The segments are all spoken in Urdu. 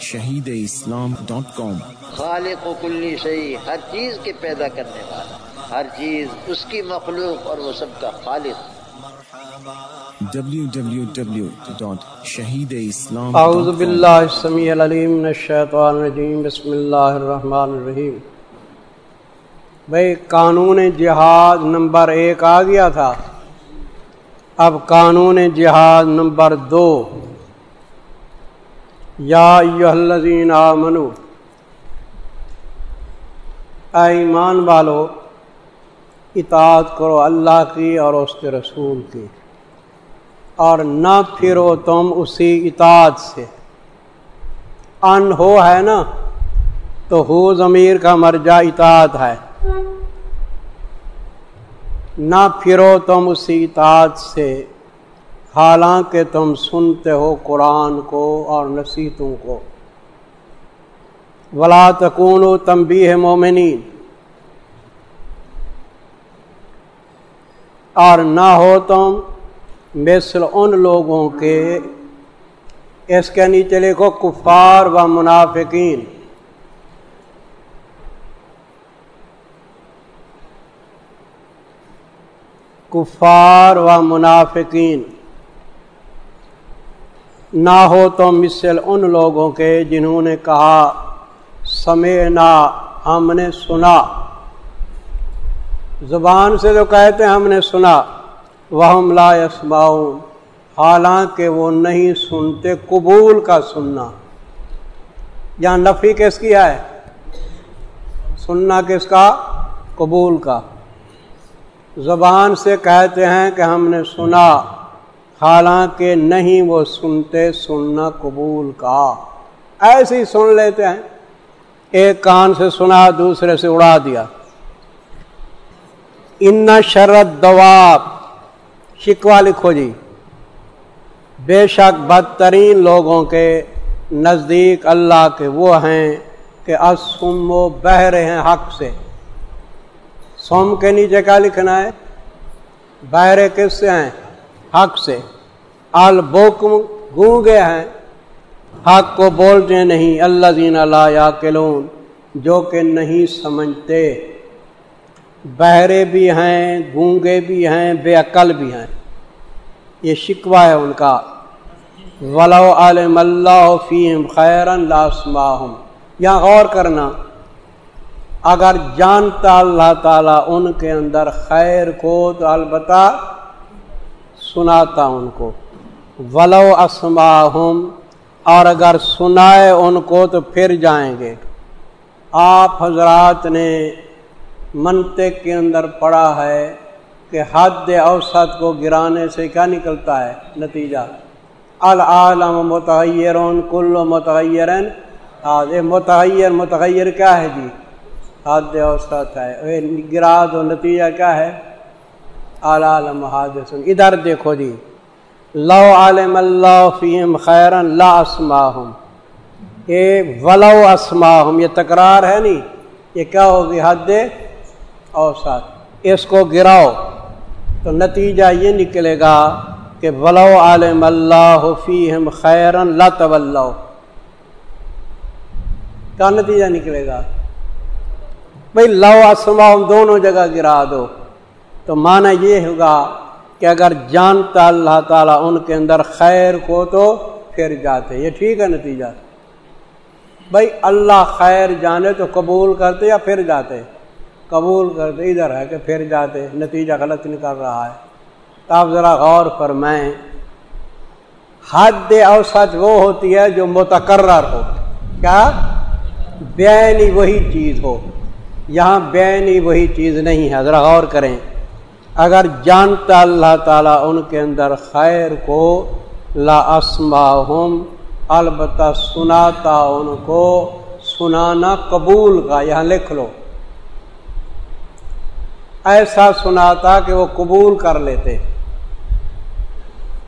شہید اسلام ڈاٹ کام۔ خالق و کلی شہی ہر چیز کے پیدا کرنے والا ہر چیز اس کی مخلوق اور وہ سب کا خالق۔ www.shahideislam.com اعوذ باللہ السمیع العلیم من الشیطان الرجیم بسم اللہ الرحمن الرحیم۔ بھئی قانون جہاد نمبر ایک آ گیا تھا۔ اب قانون جہاد نمبر دو۔ یا ایوہ الذین آمنو۔ اے ایمان والو، اطاعت کرو اللہ کی اور اس کے رسول کی، اور نہ پھرو تم اسی اطاعت سے۔ ان ہو ہے نا، تو ہو ضمیر کا مرجع اطاعت ہے۔ نہ پھرو تم اسی اطاعت سے۔ حالانکہ تم سنتے ہو قرآن کو اور نصیحتوں کو۔ ولا تکون و تمبی ہے مومنین اور نہ ہو تم مثل ان لوگوں کے۔ اس کے نیچے لکھو کفار و منافقین۔ کفار و منافقین۔ نہ ہو تو مثل ان لوگوں کے جنہوں نے کہا سمینا ہم نے سنا۔ زبان سے جو کہتے ہیں، ہم نے سنا۔ وہ لا یسماؤن حالانکہ وہ نہیں سنتے، قبول کا سننا۔ یہاں نفی کس کی ہے؟ سننا کس کا؟ قبول کا۔ زبان سے کہتے ہیں کہ ہم نے سنا۔ حالانکہ نہیں وہ سنتے سننا قبول کا۔ ایسے ہی سن لیتے ہیں۔ ایک کان سے سنا، دوسرے سے اڑا دیا۔ ان شرط دواب شکوا لکھو جی۔ بے شک بدترین لوگوں کے نزدیک اللہ کے وہ ہیں کہ اسم و بہرے ہیں حق سے۔ سوم کے نیچے کیا لکھنا ہے؟ بہرے کس سے ہیں؟ حق سے۔ البوکم گونگے ہیں۔ حق کو بولتے نہیں۔ اللہ دین اللہ یا جو کہ نہیں سمجھتے۔ بہرے بھی ہیں، گونگے بھی ہیں، بے عقل بھی ہیں۔ یہ شکوہ ہے ان کا۔ ولو عالم اللہ فیم خیرن لاسماہم یہاں غور کرنا۔ اگر جانتا اللہ تعالیٰ ان کے اندر خیر کو تو البتہ سناتا ان کو۔ ولو اسماہم اور اگر سنائے ان کو تو پھر جائیں گے۔ آپ حضرات نے منطق کے اندر پڑا ہے کہ حد اوسط کو گرانے سے کیا نکلتا ہے؟ نتیجہ۔ العالم متغیر کل متغیر متغیر متغیر کیا ہے جی؟ حد اوسط ہے۔ گرا دو، نتیجہ کیا ہے؟ العالم حادث ادھر دیکھو جی لو عالم اللہ فیم خیرن، لا اسماہم۔ یہ ولو اسماہم، یہ تکرار ہے نہیں، یہ کیا ہوگی حد اوسط اس کو گراؤ۔ تو نتیجہ یہ نکلے گا کہ ولو عالم اللہ فیم خیرن، لا طلو کا نتیجہ نکلے گا؟ بھائی لو اسما دونوں جگہ گرا دو۔ تو معنی یہ ہوگا کہ اگر جانتا اللہ تعالیٰ ان کے اندر خیر کو تو پھر جاتے، یہ ٹھیک ہے نتیجہ۔ بھائی اللہ خیر جانے تو قبول کرتے یا پھر جاتے؟ قبول کرتے، ادھر ہے کہ پھر جاتے، نتیجہ غلط نکل رہا ہے۔ تو آپ ذرا غور فرمائیں، حد اوسط وہ ہوتی ہے جو متقرر ہو۔ کیا؟ بینی وہی چیز ہو۔ یہاں بینی وہی چیز نہیں ہے۔ ذرا غور کریں۔ اگر جانتا اللہ تعالیٰ ان کے اندر خیر کو، لا اسما البتہ سناتا ان کو، سنانا قبول کا، یہاں لکھ لو۔ ایسا سناتا کہ وہ قبول کر لیتے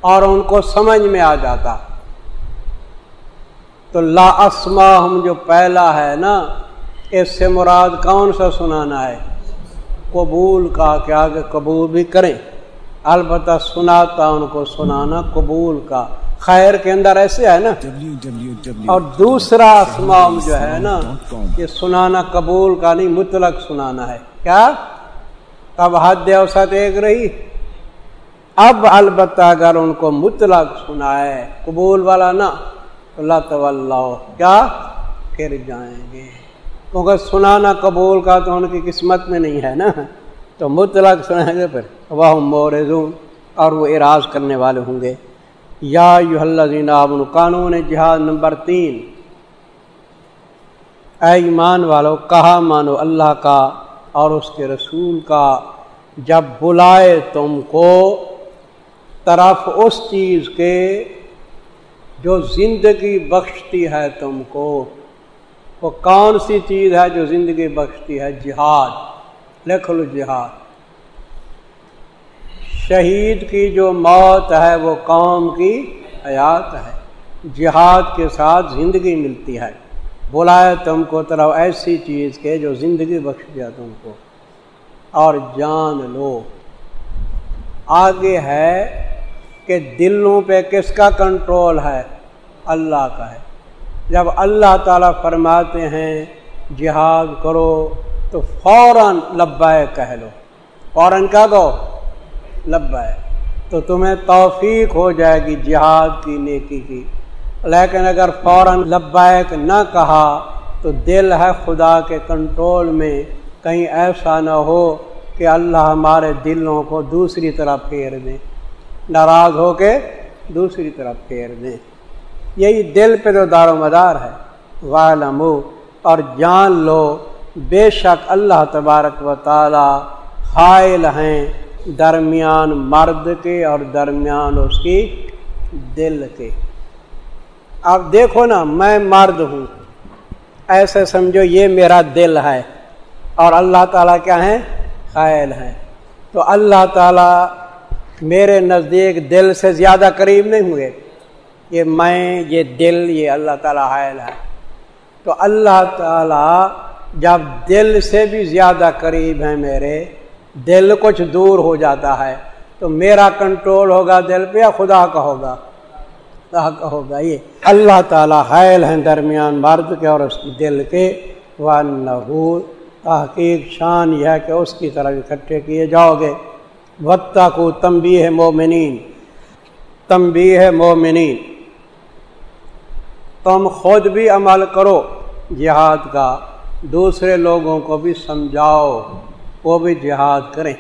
اور ان کو سمجھ میں آ جاتا۔ تو لا اسما ہم جو پہلا ہے نا، اس سے مراد کون سا سنانا ہے؟ قبول کا کہ آگے قبول بھی کریں۔ البتہ سناتا ان کو سنانا قبول کا۔ خیر کے اندر ایسے ہے نا۔ اور دوسرا اسمام جو ہے نا یہ سنانا قبول کا نہیں مطلق سنانا ہے۔ کیا؟ اب حد اوسط ایک رہی۔ اب البتہ اگر ان کو مطلق سنا ہے قبول والا نا اللہ طلّہ کیا؟ پھر جائیں گے۔ کیونکہ سنانا قبول کا تو ان کی قسمت میں نہیں ہے نا؟ تو مطلق سنائیں گے پھر۔ وہ مورزون اور وہ اراض کرنے والے ہوں گے۔ یا یو اللہ قانون جہاد نمبر تین۔ اے ایمان والو، کہا مانو اللہ کا اور اس کے رسول کا، جب بلائے تم کو طرف اس چیز کے جو زندگی بخشتی ہے تم کو۔ وہ کون سی چیز ہے جو زندگی بخشتی ہے؟ جہاد۔ لکھ لو جہاد۔ شہید کی جو موت ہے، وہ قوم کی حیات ہے۔ جہاد کے ساتھ زندگی ملتی ہے۔ بلائے تم کو طرف ایسی چیز کے جو زندگی بخش دیا تم کو۔ اور جان لو۔ آگے ہے کہ دلوں پہ کس کا کنٹرول ہے؟ اللہ کا ہے۔ جب اللہ تعالیٰ فرماتے ہیں، جہاد کرو تو فوراً لبائے کہہ لو۔ فوراً کیا دو لبائے تو تمہیں توفیق ہو جائے گی جہاد کی، نیکی کی۔ لیکن اگر فوراً لبائک نہ کہا، تو دل ہے خدا کے کنٹرول میں۔ کہیں ایسا نہ ہو کہ اللہ ہمارے دلوں کو دوسری طرف پھیر دیں ناراض ہو کے دوسری طرف پھیر دیں یہی دل پہ جو دار و مدار ہے والمو اور جان لو، بے شک اللہ تبارک و تعالی حائل ہیں درمیان مرد کے اور درمیان اس کی دل کے۔ اب دیکھو نا، میں مرد ہوں۔ ایسے سمجھو، یہ میرا دل ہے اور اللہ تعالیٰ کیا ہے خائل ہیں۔ تو اللہ تعالیٰ میرے نزدیک دل سے زیادہ قریب نہیں ہوئے۔ یہ میں، یہ دل، یہ اللہ تعالیٰ حائل ہے۔ تو اللہ تعالیٰ جب دل سے بھی زیادہ قریب ہیں میرے، دل کچھ دور ہو جاتا ہے، تو میرا کنٹرول ہوگا دل پہ یا خدا کا ہوگا؟ خدا کا ہوگا۔ یہ اللہ تعالیٰ حائل ہیں درمیان مرد کے اور اس کی دل کے۔ و تحقیق شان یہ ہے کہ اس کی طرف اکٹھے کیے جاؤ گے۔ وقتا کو تمبی ہے مومنین تمبی ہے مومنین تم خود بھی عمل کرو۔ جہاد کا دوسرے لوگوں کو بھی سمجھاؤ، وہ بھی جہاد کریں۔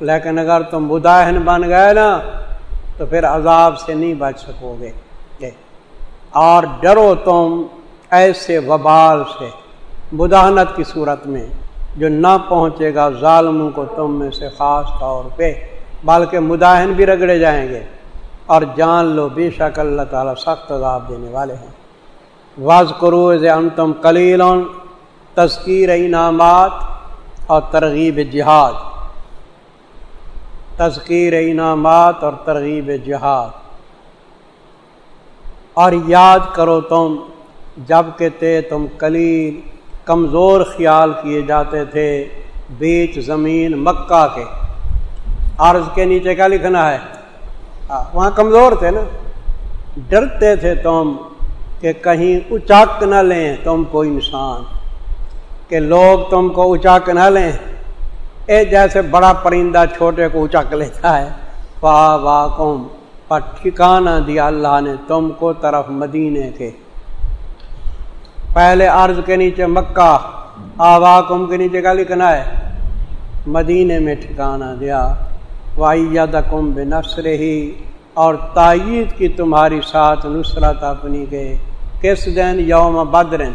لیکن اگر تم مداحن بن گئے نا، تو پھر عذاب سے نہیں بچ سکو گے۔ اور ڈرو تم ایسے وبال سے مداحنت کی صورت میں، جو نہ پہنچے گا، ظالموں کو تم میں سے خاص طور پہ، بلکہ مداحن بھی رگڑے جائیں گے۔ اور جان لو بے شک اللہ تعالیٰ سخت عذاب دینے والے ہیں۔ واز کرو ان تم کلیل تذکیر انعامات اور ترغیب جہاد۔ تذکیر انعامات اور ترغیب جہاد۔ اور یاد کرو تم، جبکہ تھے تم کلیل کمزور خیال کیے جاتے تھے بیچ زمین مکہ کے۔ عرض کے نیچے کیا لکھنا ہے؟ ہاں، وہاں کمزور تھے نا۔ ڈرتے تھے تم کہ کہیں اچاک نہ لیں تم کو انسان، کہ لوگ تم کو اچاک نہ لیں۔ اے جیسے بڑا پرندہ چھوٹے کو اچاک لیتا ہے۔ واہ واہ، قوم، پر ٹھکانہ دیا اللہ نے تم کو طرف مدینے کے۔ پہلے عرض کے نیچے مکہ آوا کم کے نیچے کا لکھنا ہے؟ مدینے میں ٹھکانہ دیا۔ وائیاد کم بے نسر ہی اور تائید کی تمہاری ساتھ نصرت اپنی کے۔ کس دن؟ یوم بدرن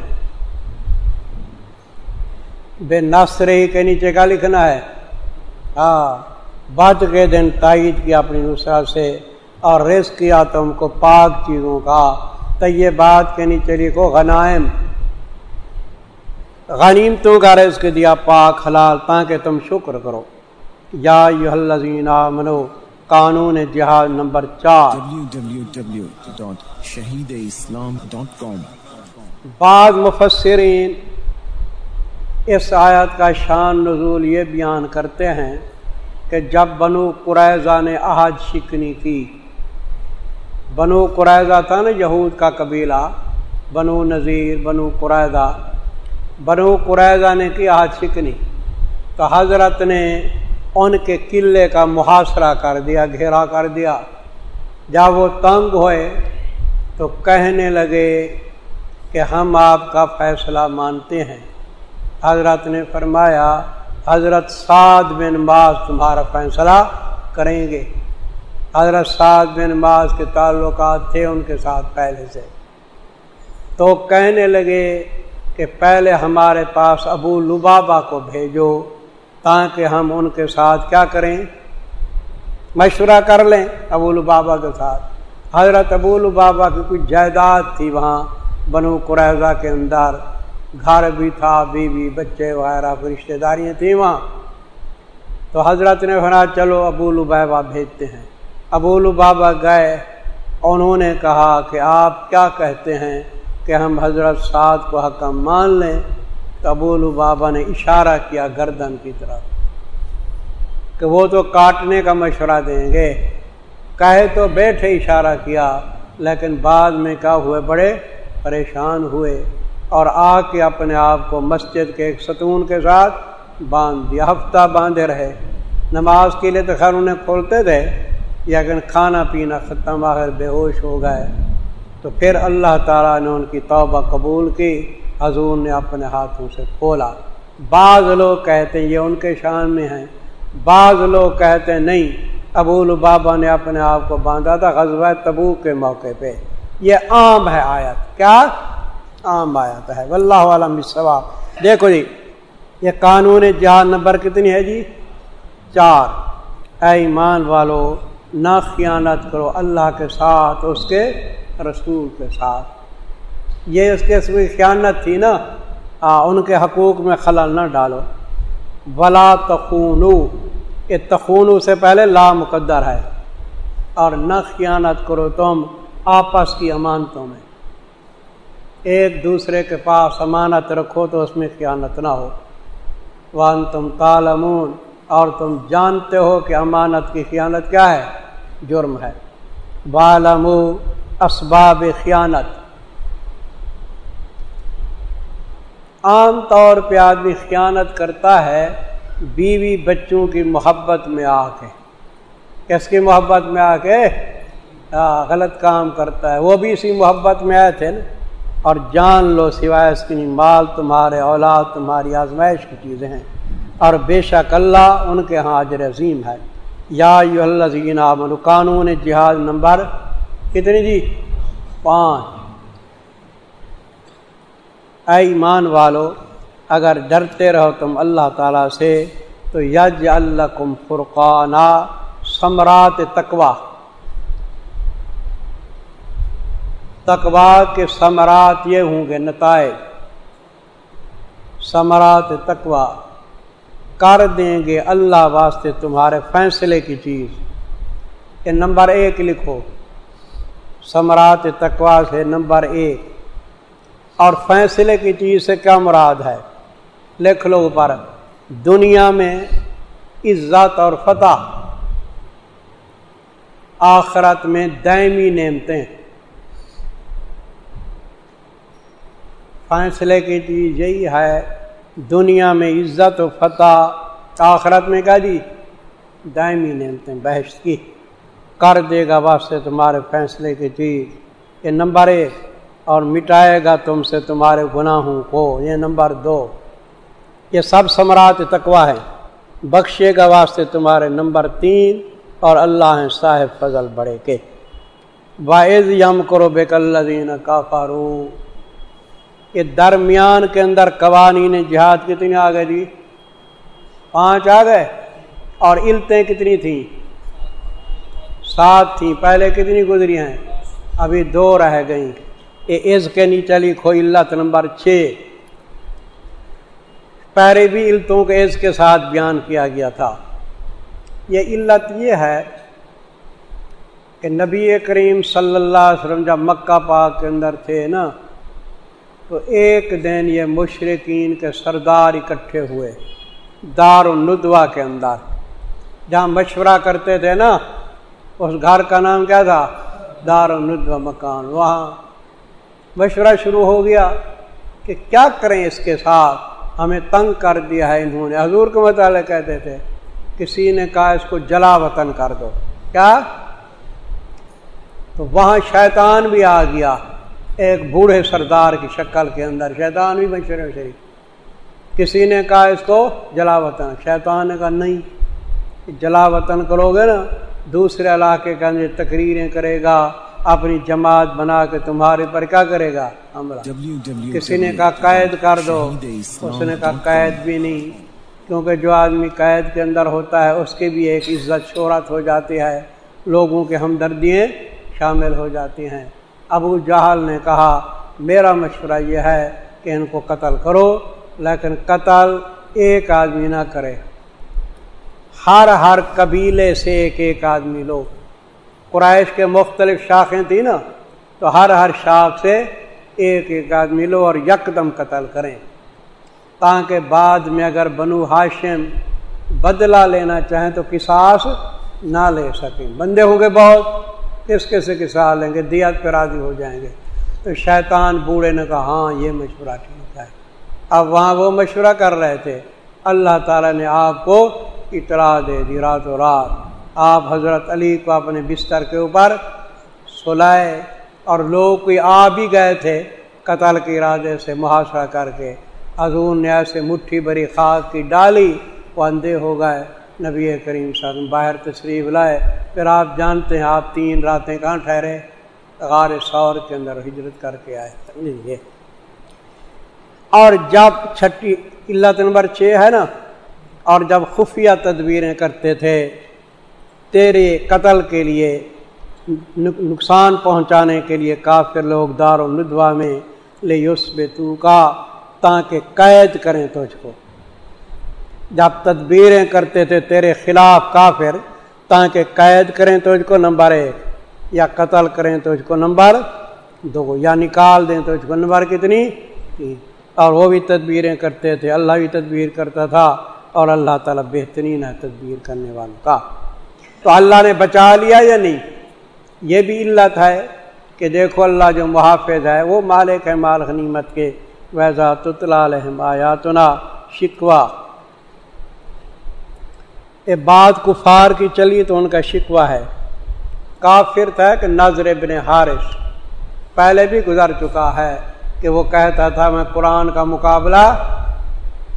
بے نصر ہی کے نیچے کا لکھنا ہے۔ ہاں بد کے دن تائید کی اپنی نصرت سے، اور رس کیا تم کو پاک چیزوں کا۔ تو یہ بات کے نیچے لکھو غنائم۔ غنیم تو کا رزق دیا پاک، حلال، تاکہ تم شکر کرو۔ یا منو قانون جہاد نمبر چار۔ کام بعض مفسرین اس آیت کا شان نزول یہ بیان کرتے ہیں کہ جب بنو قریضہ نے احد شکنی کی بنو قرائضہ تھا نا یہود کا قبیلہ بنو نذیر بنو قرائدہ بنو قرائضہ نے کی ہاتھ شکنی۔ تو حضرت نے ان کے قلعے کا محاصرہ کر دیا، گھیرا کر دیا۔ جب وہ تنگ ہوئے تو کہنے لگے کہ ہم آپ کا فیصلہ مانتے ہیں۔ حضرت نے فرمایا، حضرت سعد بن باز تمہارا فیصلہ کریں گے۔ حضرت سعد بن باز کے تعلقات تھے ان کے ساتھ پہلے سے۔ تو کہنے لگے کہ پہلے ہمارے پاس ابو لبابا کو بھیجو۔ تاکہ ہم ان کے ساتھ کیا کریں؟ مشورہ کر لیں ابو البابا کے ساتھ۔ حضرت ابو البابا کی کچھ جائیداد تھی وہاں، بنو قریضہ کے اندر۔ گھر بھی تھا، بیوی، بچے وغیرہ رشتے داریاں تھیں وہاں۔ تو حضرت نے فرا چلو ابو البابا بھیجتے ہیں۔ ابو البابا گئے۔ انہوں نے کہا کہ آپ کیا کہتے ہیں کہ ہم حضرت سعد کو حکم مان لیں؟ ابو البابا نے اشارہ کیا گردن کی طرف کہ وہ تو کاٹنے کا مشورہ دیں گے۔ کہے تو بیٹھے اشارہ کیا، لیکن بعد میں کیا ہوئے، بڑے پریشان ہوئے اور آ کے اپنے آپ کو مسجد کے ایک ستون کے ساتھ باندھ دیا ہفتہ باندھے رہے۔ نماز کے لیے تو خیر انہیں کھولتے تھے، لیکن کھانا پینا ختم، آخر بے ہوش ہو گئے۔ تو پھر اللہ تعالیٰ نے ان کی توبہ قبول کی۔ حضور نے اپنے ہاتھوں سے کھولا۔ بعض لوگ کہتے ہیں یہ ان کے شان میں ہیں، بعض لوگ کہتے ہیں نہیں ابول بابا نے اپنے آپ کو باندھا تھا غزوہ تبو کے موقع پہ۔ یہ عام ہے آیت۔ کیا؟ عام آیت ہے۔ واللہ عالم ثواب دیکھو جی یہ قانون جہاز نمبر کتنی ہے جی؟ چار۔ اے ایمان والو، نہ خیانت کرو اللہ کے ساتھ، اس کے رسول کے ساتھ۔ یہ اس کے کی خیانت تھی نا آ, ان کے حقوق میں خلل نہ ڈالو۔ بلا تخونو یہ تخونو سے پہلے لا مقدر ہے۔ اور نہ خیانت کرو تم آپس کی امانتوں میں۔ ایک دوسرے کے پاس امانت رکھو تو اس میں خیانت نہ ہو۔ وان تم تالمون اور تم جانتے ہو کہ امانت کی خیانت کیا ہے؟ جرم ہے۔ بالمو اسباب خیانت۔ عام طور پہ آدمی خیانت کرتا ہے، بیوی بچوں کی محبت میں آ کے۔ کس کی محبت میں آ کے؟ غلط کام کرتا ہے۔ وہ بھی اسی محبت میں آئے تھے نا۔ اور جان لو سوائے اس کی، مال تمہارے، اولاد تمہاری، آزمائش کی چیزیں ہیں۔ اور بے شک اللہ ان کے ہاں اجر عظیم ہے۔ یا یو اللہ زین قانون جہاز نمبر کتنی جی؟ پانچ۔ اے ایمان والو، اگر ڈرتے رہو تم اللہ تعالی سے، تو یج اللہ کم فرقانہ ثمرات تقوا تقوا کے ثمرات یہ ہوں گے نتائج۔ ثمرات تقوا کر دیں گے اللہ واسطے تمہارے فیصلے کی چیز۔ یہ نمبر ایک لکھو۔ ثمرات تقوا سے نمبر ایک۔ اور فیصلے کی چیز سے کیا مراد ہے؟ لکھ لو اوپر۔ دنیا میں عزت اور فتح، آخرت میں دائمی نعمتیں۔ فیصلے کی چیز یہی ہے، دنیا میں عزت و فتح، آخرت میں کیا جی؟ دائمی نعمتیں بحث کی۔ کر دے گا واسطے تمہارے فیصلے کی چیز۔ یہ نمبر ایک۔ اور مٹائے گا تم سے تمہارے گناہوں کو۔ یہ نمبر دو۔ یہ سب ثمرات تقوا ہے۔ بخشے گا واسطے تمہارے نمبر تین اور اللہ ہیں صاحب فضل بڑے کے۔ باعث یم کرو بے کلین کا فارو یہ درمیان کے اندر قوانین جہاد کتنی آ گئے جی؟ پانچ آ گئے۔ اور علتیں کتنی تھیں؟ سات تھیں۔ پہلے کتنی گزری ہیں؟ ابھی دو رہ گئیں۔ عز کے نیچے لکھو علت نمبر چھ پہلے بھی علتوں کے عز کے ساتھ بیان کیا گیا تھا۔ یہ علت یہ ہے کہ نبی کریم صلی اللہ علیہ وسلم جب مکہ پاک کے اندر تھے نا، تو ایک دن یہ مشرقین کے سردار اکٹھے ہوئے دار الندوا کے اندر۔ جہاں مشورہ کرتے تھے نا، اس گھر کا نام کیا تھا؟ دار و مکان۔ وہاں مشورہ شروع ہو گیا کہ کیا کریں اس کے ساتھ؟ ہمیں تنگ کر دیا ہے انہوں نے۔ حضور کے مطالعے کہتے تھے، کسی نے کہا اس کو جلا وطن کر دو۔ کیا؟ تو وہاں شیطان بھی آ گیا۔ ایک بوڑھے سردار کی شکل کے اندر شیطان بھی مشورے شریف کسی نے کہا اس کو جلا وطن۔ شیطان نے کہا نہیں، جلا وطن کرو گے نا۔ دوسرے علاقے کے اندر تقریریں کرے گا۔ اپنی جماعت بنا کے تمہارے پر کیا کرے گا؟ کسی نے کہا قید کر دو اس نے کہا قید بھی نہیں کیونکہ جو آدمی قید کے اندر ہوتا ہے اس کی بھی ایک عزت شہرت ہو جاتی ہے لوگوں کے ہمدردیاں شامل ہو جاتی ہیں۔ ابو جہل نے کہا میرا مشورہ یہ ہے کہ ان کو قتل کرو لیکن قتل ایک آدمی نہ کرے۔ ہر ہر قبیلے سے ایک ایک آدمی لو قرائش کے مختلف شاخیں تھیں نا، تو ہر ہر شاخ سے ایک ایک آدمی لو اور یکدم قتل کریں۔ تاکہ بعد میں اگر بنو ہاشم بدلہ لینا چاہیں تو کساس نہ لے سکیں۔ بندے ہوں گے بہت کس کس کسا لیں گے؟ دیت پہ راضی ہو جائیں گے۔ تو شیطان بوڑھے نے کہا ہاں یہ مشورہ ٹھیک ہے۔ اب وہاں وہ مشورہ کر رہے تھے۔ اللہ تعالیٰ نے آپ کو اطلاع دے دی رات و رات۔ آپ حضرت علی کو اپنے بستر کے اوپر سلائے اور لوگ کوئی آ بھی گئے تھے، قتل کے ارادے سے محاصرہ کر کے حضور نے ایسے مٹھی بری خاک کی ڈالی، وہ اندھے ہو گئے۔ نبی کریم صاحب باہر تشریف لائے۔ پھر آپ جانتے ہیں، آپ تین راتیں کہاں ٹھہرے؟ غار سور کے اندر ہجرت کر کے آئے۔ اور جب چھٹی علت نمبر چھ ہے نا، اور جب خفیہ تدبیریں کرتے تھے تیرے قتل کے لیے نقصان پہنچانے کے لیے کافر لوگ دار و ندوا میں لے یوس تو کا تاکہ قید کریں تجھ کو۔ جب تدبیریں کرتے تھے تیرے خلاف کافر، تاکہ قید کریں تجھ کو نمبر ایک، یا قتل کریں تجھ کو نمبر دو، یا نکال دیں تجھ کو نمبر کتنی؟ اور وہ بھی تدبیریں کرتے تھے، اللہ بھی تدبیر کرتا تھا، اور اللہ تعالیٰ بہترین ہے تدبیر کرنے والوں کا۔ تو اللہ نے بچا لیا یا نہیں؟ یہ بھی علت ہے کہ دیکھو اللہ جو محافظ ہے، وہ مالک ہے مال غنیمت کے۔ ویزا تطلا آیاتنا شکوا یہ بات کفار کی چلی تو ان کا شکوا ہے۔ کافر تھا کہ نظر ابن حارث۔ پہلے بھی گزر چکا ہے کہ وہ کہتا تھا، میں قرآن کا مقابلہ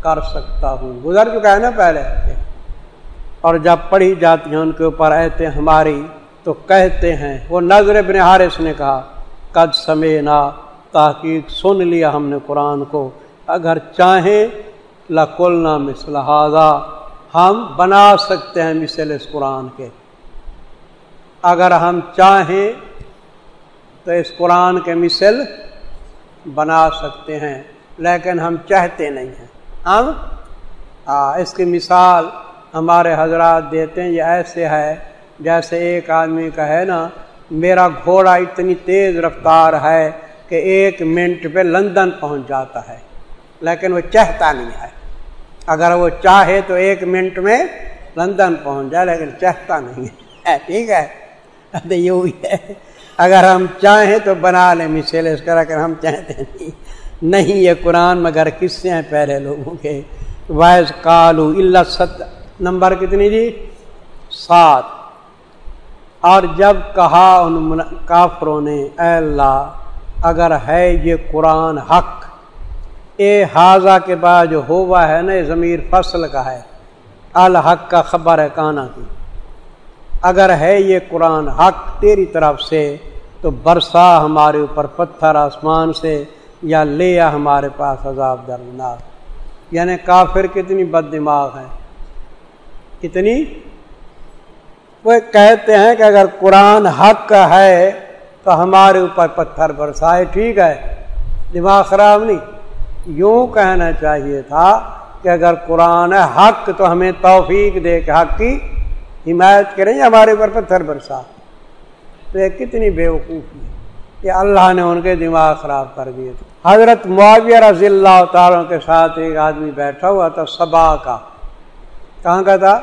کر سکتا ہوں۔ گزر چکا ہے نا پہلے؟ اور جب پڑھی جاتی ہیں ان کے اوپر ایتے ہماری، تو کہتے ہیں، وہ نظر ابن حارث نے کہا، قد سمینا، تحقیق سن لیا ہم نے قرآن کو، اگر چاہیں لکل لہذا ہم بنا سکتے ہیں مثل اس قرآن کے۔ اگر ہم چاہیں، تو اس قرآن کے مثل بنا سکتے ہیں، لیکن ہم چاہتے نہیں ہیں۔ ہم؟ ہاں، اس کی مثال ہمارے حضرات دیتے ہیں، یہ ایسے ہے جیسے ایک آدمی کا ہے نا، میرا گھوڑا اتنی تیز رفتار ہے کہ ایک منٹ پہ لندن پہنچ جاتا ہے، لیکن وہ چاہتا نہیں ہے۔ اگر وہ چاہے تو ایک منٹ میں لندن پہنچ جائے، لیکن چاہتا نہیں ہے۔ ٹھیک ہے؟ یہ ہے۔ اگر ہم چاہیں تو بنا لیں مثل اس طرح کر ہم چاہتے نہیں۔ نہیں، یہ قرآن مگر کس سے ہیں پہلے لوگوں کے۔ وائز کالو اللہ ست نمبر کتنی جی؟ سات۔ اور جب کہا ان کافروں نے، اے اللہ، اگر ہے یہ قرآن حق، اے حاضہ کے بعد جو ہوا ہے نا ضمیر فصل کا ہے۔ الحق کا خبر ہے کانا کی۔ اگر ہے یہ قرآن حق تیری طرف سے، تو برسا ہمارے اوپر پتھر آسمان سے، یا لے یا ہمارے پاس عذاب دردناک یعنی کافر کتنی بد دماغ ہے کتنی وہ کہتے ہیں کہ اگر قرآن حق ہے تو ہمارے اوپر پتھر برسائے، ٹھیک ہے، دماغ خراب نہیں۔ یوں کہنا چاہیے تھا کہ اگر قرآن حق تو ہمیں توفیق دے کے حق کی حمایت کریں یا ہمارے اوپر پتھر برسا تو یہ کتنی بیوقوفی ہے کہ اللہ نے ان کے دماغ خراب کر دیے۔ تھے حضرت معاویہ رضی اللہ تعالیٰ کے ساتھ ایک آدمی بیٹھا ہوا تھا سبا کا۔ کہاں کا تھا؟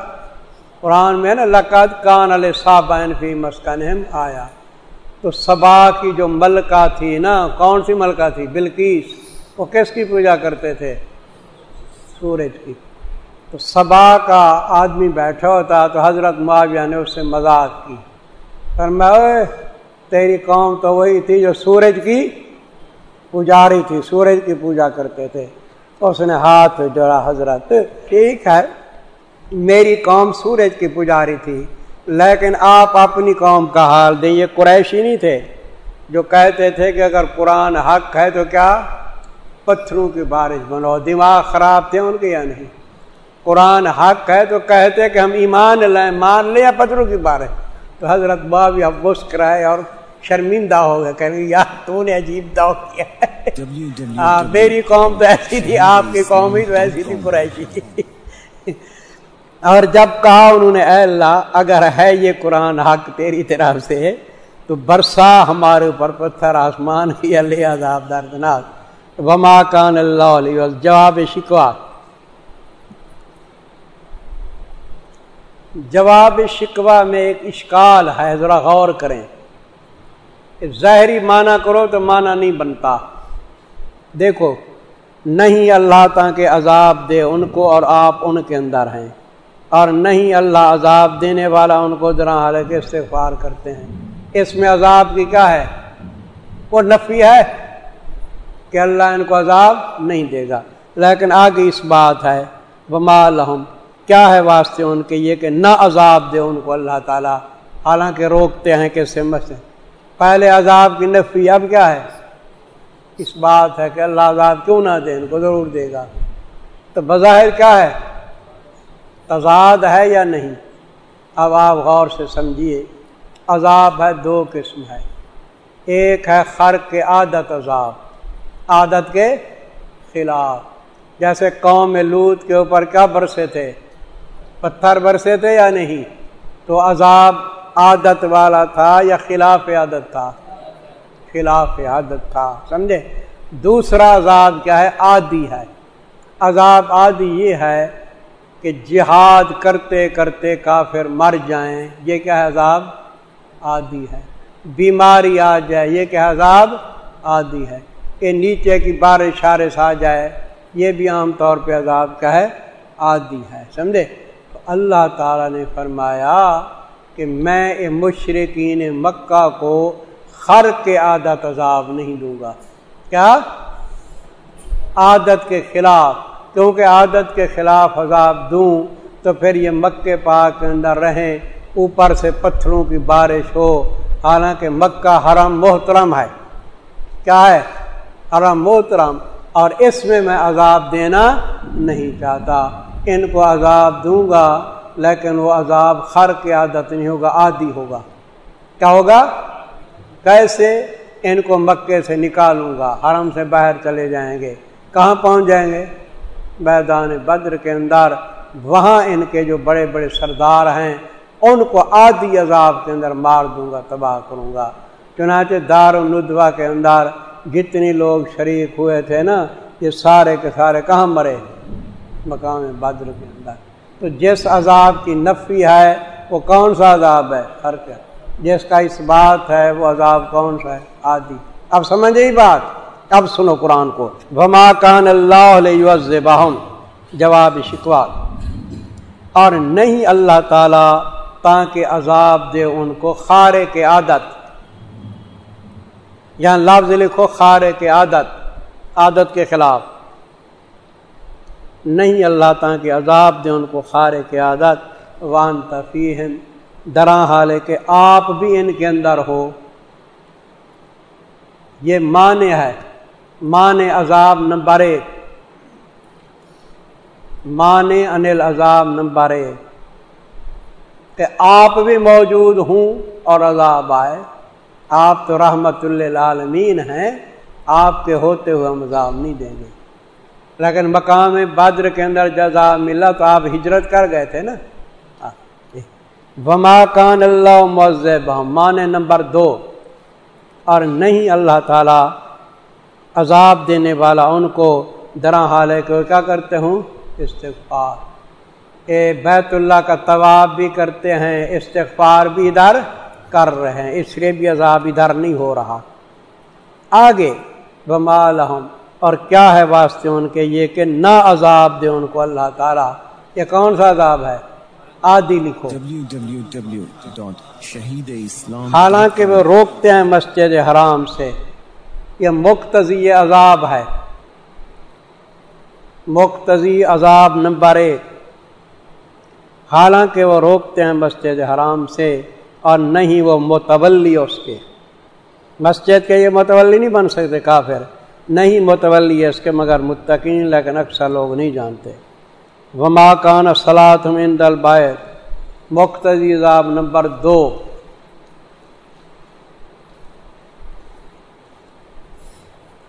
قرآن میں نا، لقد کان علیہ صابین فی مسکن آیا۔ تو سبا کی جو ملکہ تھی نا، کون سی ملکہ تھی؟ بلکیس وہ کس کی پوجا کرتے تھے؟ سورج کی۔ تو سبا کا آدمی بیٹھا ہوتا تو حضرت معاویہ نے اس سے مذاق کی۔ پر میں تیری قوم تو وہی تھی جو سورج کی پجاری تھی، سورج کی پوجا کرتے تھے۔ اس نے ہاتھ جوڑا، حضرت، ٹھیک ہے۔ میری قوم سورج کی پجاری تھی لیکن آپ اپنی قوم کا حال دیں یہ قریشی نہیں تھے جو کہتے تھے کہ اگر قرآن حق ہے تو کیا؟ پتھروں کی بارش بنو دماغ خراب تھے ان کے یا نہیں؟ قرآن حق ہے تو کہتے کہ ہم ایمان لیں مان لیں یا پتھروں کی بارش؟ تو حضرت باب یا مسکرائے اور شرمندہ ہو گیا کہ یار تو نے عجیب داؤ کیا میری قوم تو ایسی تھی آپ کی قوم ہی تو ایسی تھی قریشی۔ تھی اور جب کہا انہوں نے، اے اللہ، اگر ہے یہ قرآن حق تیری طرف سے، تو برسا ہمارے اوپر پتھر آسمان کی اللہ عذاب دردناک۔ وما کان اللہ علیہ جواب شکوا جواب شکوا میں ایک اشکال ہے، ذرا غور کریں۔ ظاہری معنی کرو تو معنی نہیں بنتا۔ دیکھو، نہیں اللہ تاکہ عذاب دے ان کو اور آپ ان کے اندر ہیں۔ اور نہیں اللہ عذاب دینے والا ان کو ذرا حالت استغفار کرتے ہیں۔ اس میں عذاب کی کیا ہے؟ وہ نفی ہے کہ اللہ ان کو عذاب نہیں دے گا۔ لیکن آگے اس بات ہے بما لہم کیا ہے واسطے ان کے یہ کہ نہ عذاب دے ان کو اللہ تعالیٰ۔ حالانکہ روکتے ہیں کہ سمجھ پہلے عذاب کی نفی، اب کیا ہے؟ اس بات ہے کہ اللہ عذاب کیوں نہ دے، ان کو ضرور دے گا۔ تو بظاہر کیا ہے؟ تضاد ہے یا نہیں؟ اب آپ غور سے سمجھیے، عذاب ہے دو قسم ہے۔ ایک ہے خر کے عادت عذاب، عادت کے خلاف۔ جیسے قوم لوت کے اوپر کیا برسے تھے؟ پتھر برسے تھے یا نہیں؟ تو عذاب عادت والا تھا یا خلاف عادت تھا؟ خلاف عادت تھا، سمجھے؟ دوسرا عذاب کیا ہے؟ عادی ہے۔ عذاب عادی یہ ہے کہ جہاد کرتے کرتے کافر مر جائیں، یہ کیا ہے عذاب؟ عادی ہے۔ بیماری آ جائے، یہ کیا عذاب؟ عادی ہے۔ کہ نیچے کی بارش شارش آ جائے، یہ بھی عام طور پہ عذاب کا ہے؟ عادی ہے، سمجھے؟ تو اللہ تعالیٰ نے فرمایا کہ میں مشرقین مکہ کو خر کے عادت عذاب نہیں دوں گا۔ کیا؟ عادت کے خلاف۔ کیونکہ عادت کے خلاف عذاب دوں تو پھر یہ مکے پاک کے اندر رہیں، اوپر سے پتھروں کی بارش ہو۔ حالانکہ مکہ حرم محترم ہے۔ کیا ہے؟ حرم محترم۔ اور اس میں میں عذاب دینا نہیں چاہتا۔ ان کو عذاب دوں گا، لیکن وہ عذاب خر کی عادت نہیں ہوگا، عادی ہوگا۔ کیا ہوگا؟ کیسے؟ ان کو مکے سے نکالوں گا، حرم سے باہر چلے جائیں گے۔ کہاں پہنچ جائیں گے؟ میدان بدر کے اندر، وہاں ان کے جو بڑے بڑے سردار ہیں، ان کو آدھی عذاب کے اندر مار دوں گا، تباہ کروں گا۔ چنانچہ دار و ندوا کے اندر جتنی لوگ شریک ہوئے تھے نا، یہ سارے کے سارے کہاں مرے مقام بدر کے اندر۔ تو جس عذاب کی نفی ہے، وہ کون سا عذاب ہے؟ ہر کیا۔ جس کا اس بات ہے، وہ عذاب کون سا ہے؟ آدھی اب سمجھے ہی بات؟ اب سنو قرآن کو۔ وما کان اللہ علیہ جواب شکوا اور نہیں اللہ تعالی تاکہ عذاب دے ان کو خارے کے عادت۔ یہاں لفظ لکھو خارے کے عادت عادت کے خلاف۔ نہیں اللہ تعالیٰ کے عذاب دے ان کو خارے کے عادت۔ وان تفیح درا حال کہ آپ بھی ان کے اندر ہو۔ یہ معنی ہے۔ معنی عذاب نمبر ایک معنی انل عذاب نمبر ایک کہ آپ بھی موجود ہوں اور عذاب آئے۔ آپ تو رحمت اللہ عالمین ہیں۔ آپ کے ہوتے ہوئے ہم عذاب نہیں دیں گے۔ لیکن مقام بدر کے اندر جزا ملا تو آپ ہجرت کر گئے تھے نا۔ ہاں، وما کان اللہ مذہب مان نمبر دو۔ اور نہیں اللہ تعالی عذاب دینے والا ان کو درا حال ہے کہ کیا کرتے ہوں؟ استغفار۔ اے بیت اللہ کا طواب بھی کرتے ہیں استغفار بھی ادھر کر رہے ہیں اس لیے بھی عذاب ادھر نہیں ہو رہا۔ آگے بمال اور کیا ہے واسطے ان کے یہ کہ نہ عذاب دے ان کو اللہ تعالیٰ؟ یہ کون سا عذاب ہے؟ آدھی لکھو۔ حالانکہ وہ روکتے ہیں مسجد حرام سے۔ یہ مقتضی عذاب ہے۔ مقتضی عذاب نمبر ایک۔ حالانکہ وہ روکتے ہیں مسجد حرام سے اور نہیں وہ متولی اس کے۔ مسجد کے یہ متولی نہیں بن سکتے کافر۔ نہیں متولی ہے اس کے، مگر متقین، لیکن اکثر لوگ نہیں جانتے۔ وما کان سلاد ان دل مقتضی عذاب نمبر دو۔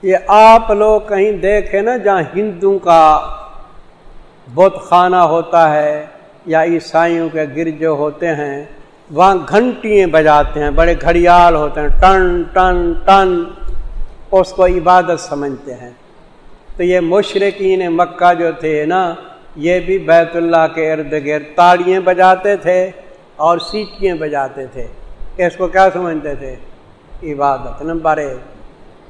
یہ آپ لوگ کہیں دیکھیں نا جہاں ہندو کا بت خانہ ہوتا ہے یا عیسائیوں کے گرجے ہوتے ہیں، وہاں گھنٹیاں بجاتے ہیں، بڑے گھڑیال ہوتے ہیں، ٹن ٹن ٹن، اس کو عبادت سمجھتے ہیں۔ تو یہ مشرقین مکہ جو تھے نا، یہ بھی بیت اللہ کے ارد گرد تاڑیاں بجاتے تھے اور سیٹیاں بجاتے تھے۔ اس کو کیا سمجھتے تھے؟ عبادت۔ نمبر ایک۔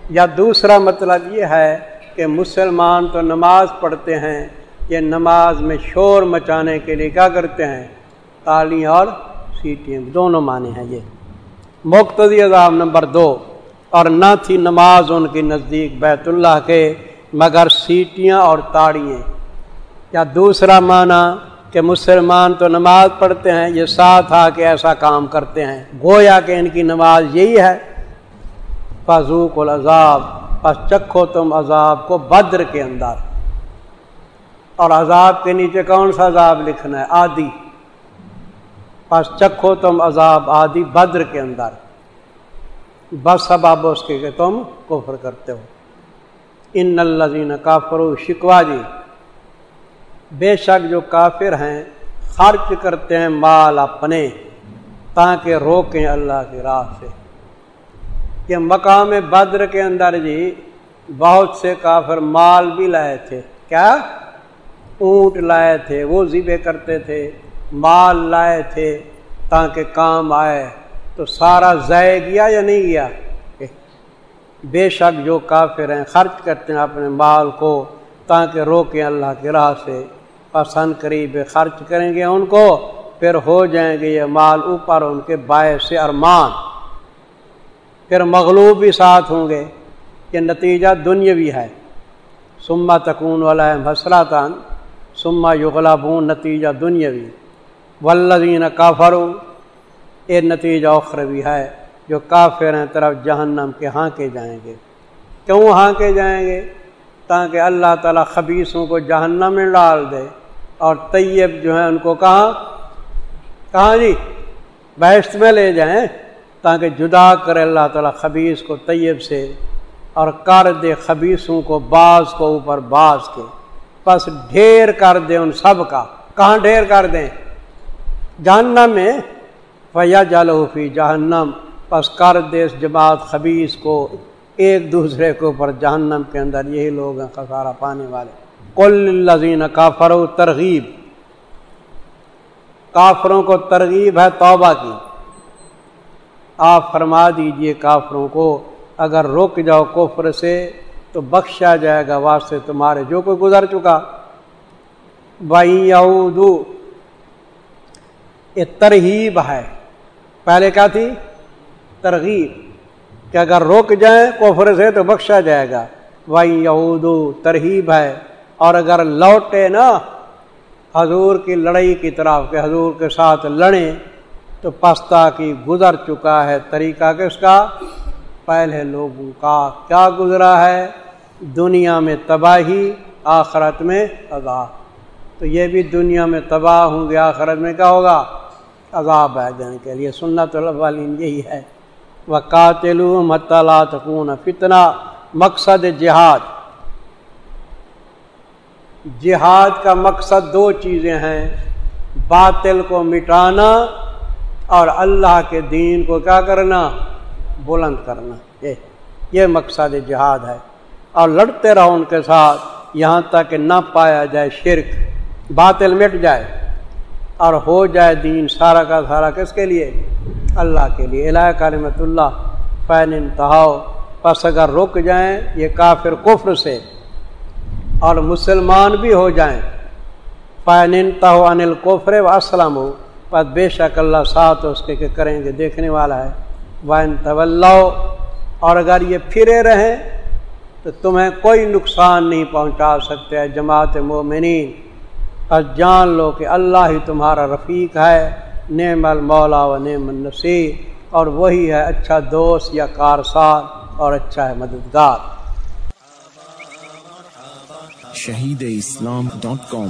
یا دوسرا مطلب یہ ہے کہ مسلمان تو نماز پڑھتے ہیں، یہ نماز میں شور مچانے کے لیے کیا کرتے ہیں؟ تالی اور سیٹیاں، دونوں معنی ہیں یہ۔ مقتدی عذاب نمبر دو، اور نہ تھی نماز ان کی نزدیک بیت اللہ کے، مگر سیٹیاں اور تاڑیاں یا دوسرا معنی کہ مسلمان تو نماز پڑھتے ہیں، یہ ساتھ آ کے ایسا کام کرتے ہیں۔ گویا کہ ان کی نماز یہی ہے فضوق العذاب، پس چکھو تم عذاب کو بدر کے اندر۔ اور عذاب کے نیچے کون سا عذاب لکھنا ہے؟ آدی پس چکھو تم عذاب آدی بدر کے اندر۔ بس سباب اس کے کہ تم کفر کرتے ہو۔ ان الزین کافر شکوا جی۔ بے شک جو کافر ہیں، خرچ کرتے ہیں مال اپنے، تاکہ روکیں اللہ کی راہ سے۔ کہ مقام بدر کے اندر جی بہت سے کافر مال بھی لائے تھے۔ کیا؟ اونٹ لائے تھے وہ ذبے کرتے تھے، مال لائے تھے تاکہ کام آئے۔ تو سارا ضائع گیا یا نہیں گیا بے شک جو کافر ہیں، خرچ کرتے ہیں اپنے مال کو تاکہ روکیں اللہ کی راہ سے۔ پسند قریب خرچ کریں گے ان کو، پھر ہو جائیں گے یہ مال اوپر ان کے باعث سے ارمان۔ پھر مغلوب بھی ساتھ ہوں گے۔ کہ نتیجہ دنیاوی ہے۔ سما تکون والا حسراتان سما یغلابون نتیجہ دنیاوی ولدین کافر یہ نتیجہ اخروی ہے جو کافر ہیں طرف جہنم کے ہاں کے جائیں گے۔ کیوں ہاں کے جائیں گے؟ تاکہ اللہ تعالیٰ خبیصوں کو جہنم میں ڈال دے۔ اور طیب جو ہیں ان کو کہاں؟ کہاں جی؟ بحث میں لے جائیں۔ تاکہ جدا کرے اللہ تعالیٰ خبیص کو طیب سے اور کر دے خبیصوں کو بعض کو اوپر بعض کے۔ بس ڈھیر کر دے ان سب کا۔ کہاں ڈھیر کر دیں؟ جہنم میں۔ فیا جلوفی جہنم۔ بس کر دے اس جماعت خبیص کو ایک دوسرے کے اوپر جہنم کے اندر۔ یہی لوگ ہیں خسارہ پانے والے۔ کل لذین کافر ترغیب کافروں کو ترغیب ہے توبہ کی۔ آپ فرما دیجیے کافروں کو، اگر رک جاؤ کفر سے تو بخشا جائے گا واسطے تمہارے جو کوئی گزر چکا۔ بھائی یہ ترغیب ہے۔ پہلے کیا تھی؟ ترغیب، کہ اگر رک جائیں کفر سے تو بخشا جائے گا۔ بھائی یہودو ترغیب ہے۔ اور اگر لوٹے نا، حضور کی لڑائی کی طرف، کہ حضور کے ساتھ لڑیں۔ تو پستہ کی گزر چکا ہے طریقہ کس کا پہلے لوگوں کا کیا گزرا ہے؟ دنیا میں تباہی، آخرت میں عذاب۔ تو یہ بھی دنیا میں تباہ ہوں گے، آخرت میں کیا ہوگا؟ عذاب ہے دینے کے لیے سنت الوالین یہی ہے۔ وہ قاتل مطالعہ تکون فتنا مقصد جہاد۔ جہاد کا مقصد دو چیزیں ہیں۔ باطل کو مٹانا اور اللہ کے دین کو کیا کرنا؟ بلند کرنا۔ یہ یہ مقصد جہاد ہے۔ اور لڑتے رہو ان کے ساتھ۔ یہاں تک کہ نہ پایا جائے شرک۔ باطل مٹ جائے۔ اور ہو جائے دین سارا کا سارا کس کے لیے؟ اللہ کے لیے۔ الہ کلمت اللہ۔ فین انتہاؤ۔ پس اگر رک جائیں یہ کافر کفر سے۔ اور مسلمان بھی ہو جائیں۔ فین انتہو انل کفر و اسلم ہو پس بے شک اللہ ساتھ اس کے کہ کریں گے، دیکھنے والا ہے۔ وائن طول اور اگر یہ پھرے رہیں تو تمہیں کوئی نقصان نہیں پہنچا سکتے جماعت مومنین۔ بس جان لو کہ اللہ ہی تمہارا رفیق ہے، نعم المولا و نعم النصیر، اور وہی ہے اچھا دوست یا کارسار اور اچھا ہے مددگار۔ شہید اسلام ڈاٹ کام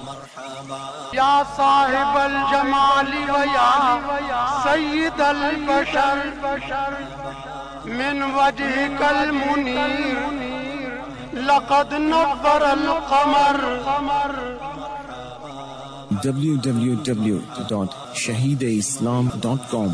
یا صاحب الجمال و یا سید البشر من وجهك المنیر لقد نور القمر۔ www.shahideislam.com